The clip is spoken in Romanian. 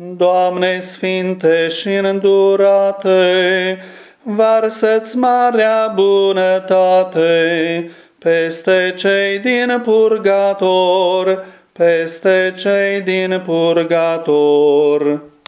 Doamne Sfinte și îndurate, varsă-ți marea bunătate peste cei din purgator, peste cei din purgator.